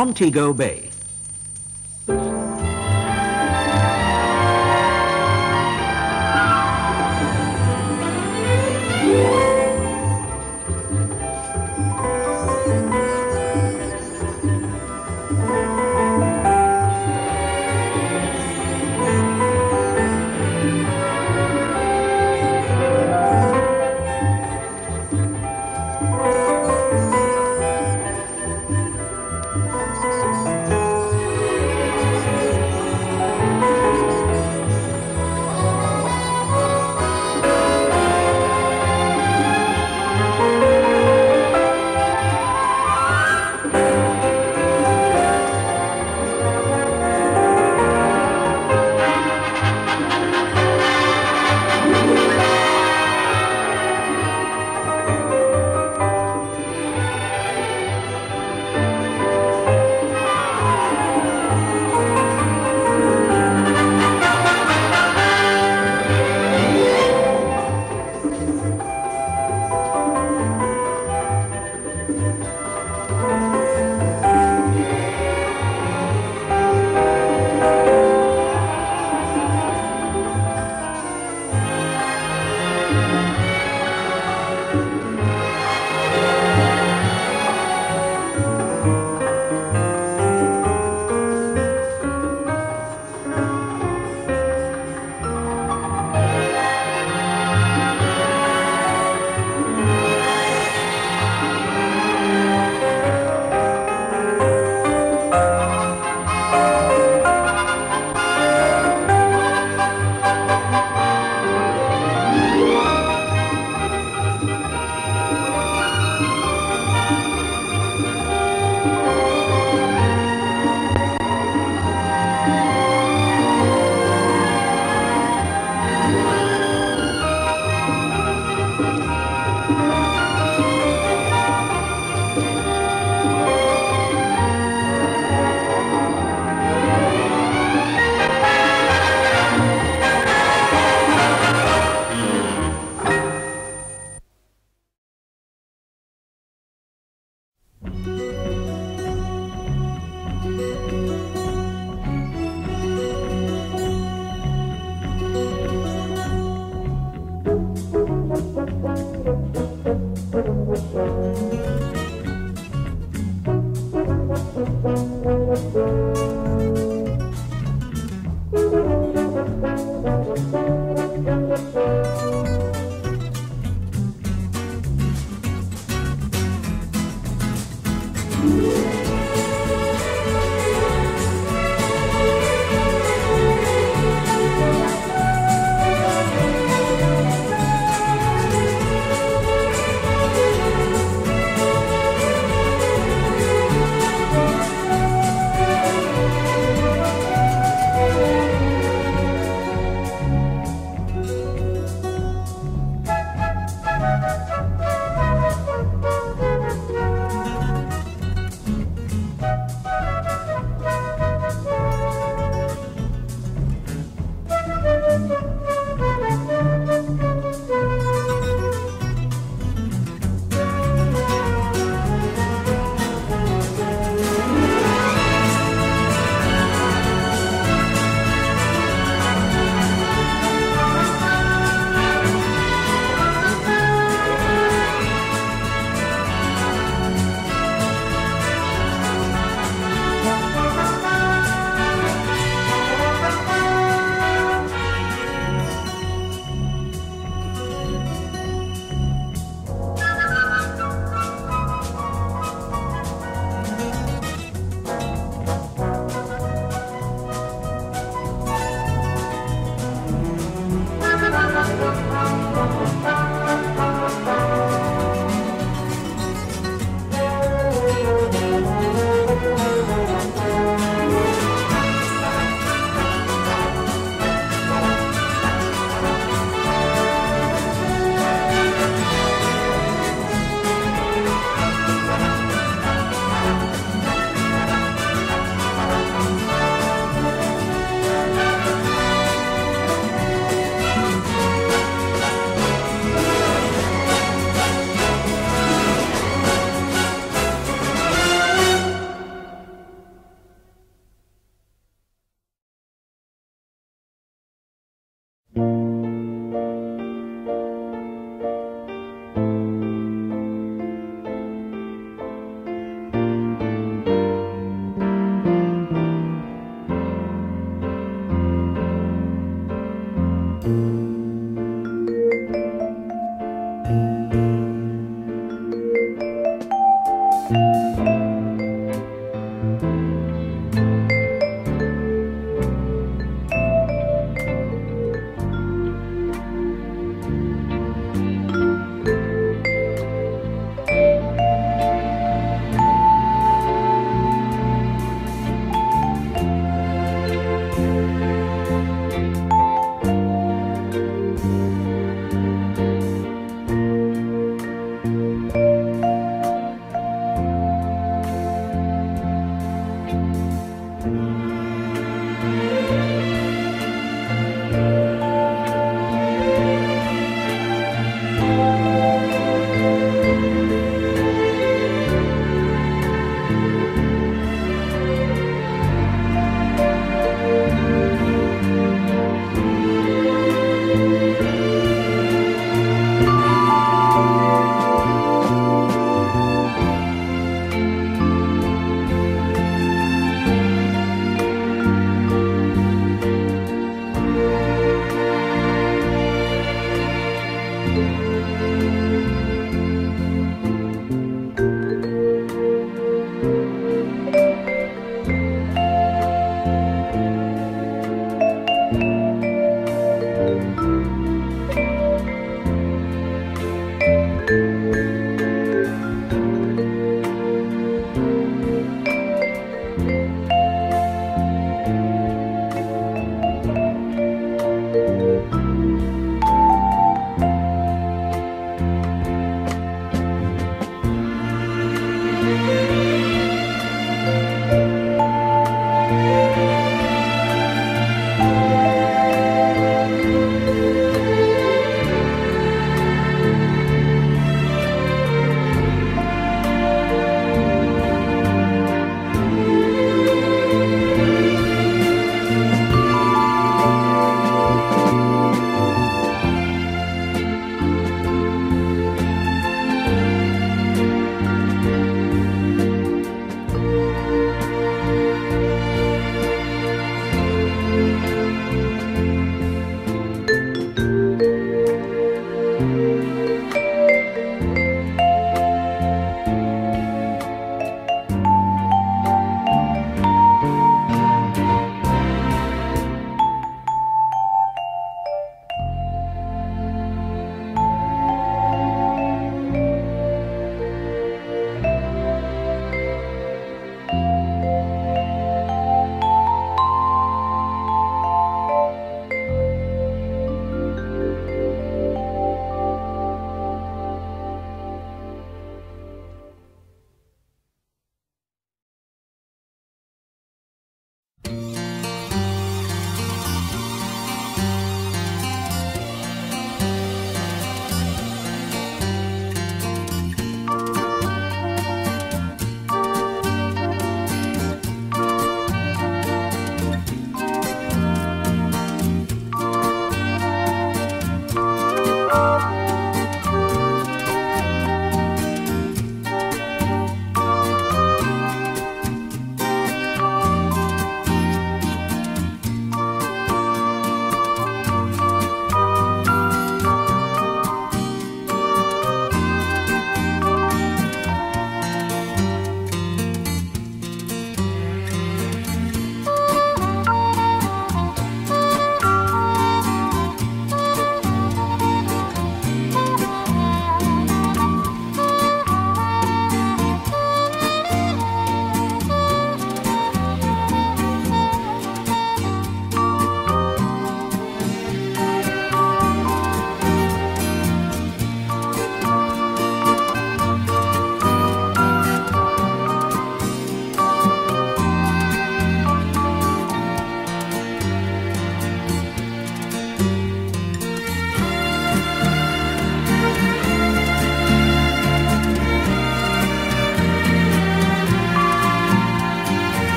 Montego Bay.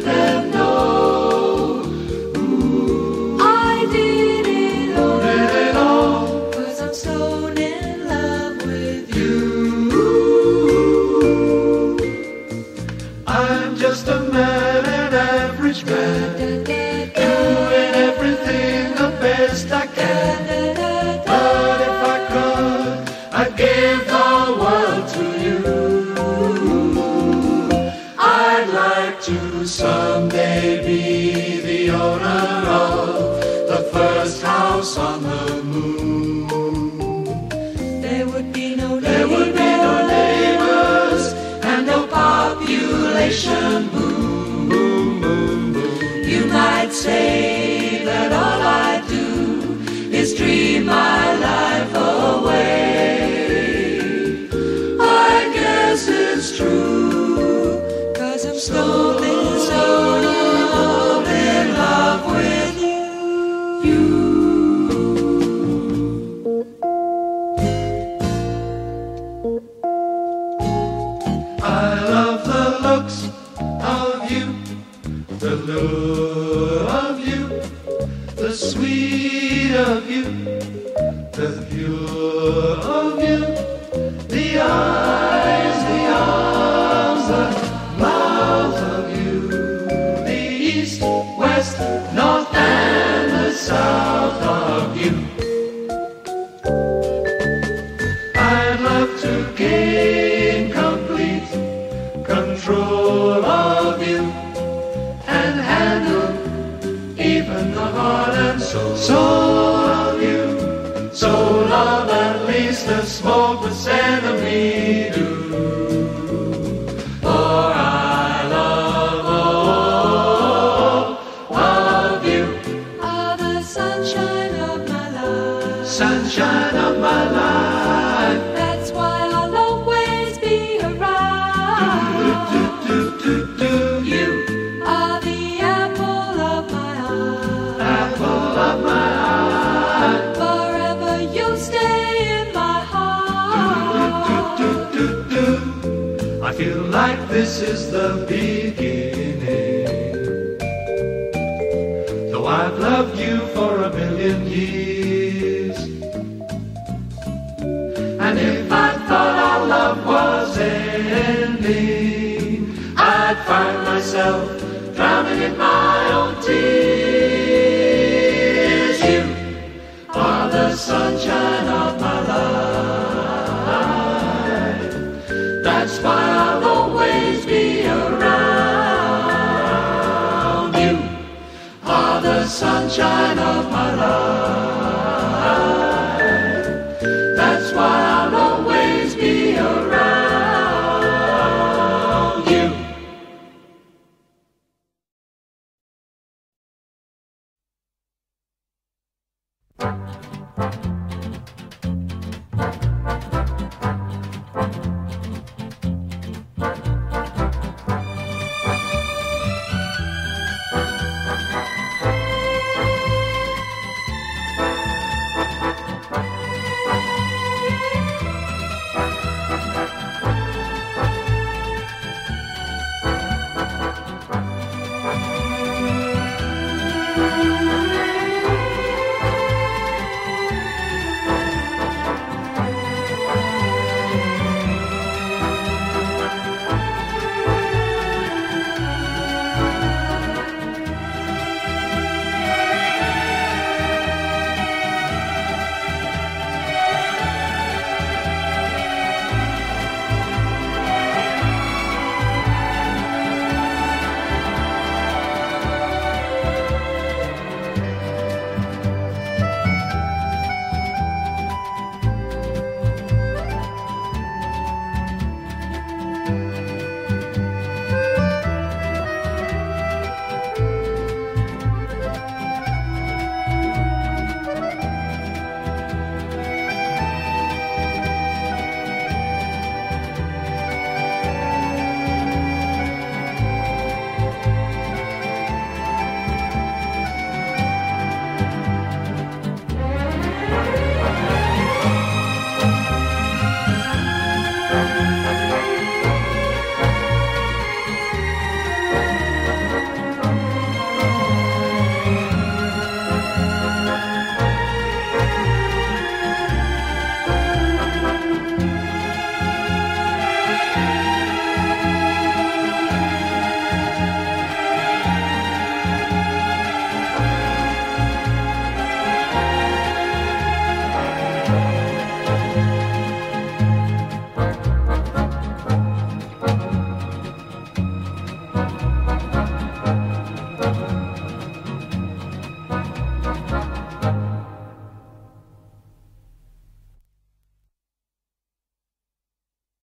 Let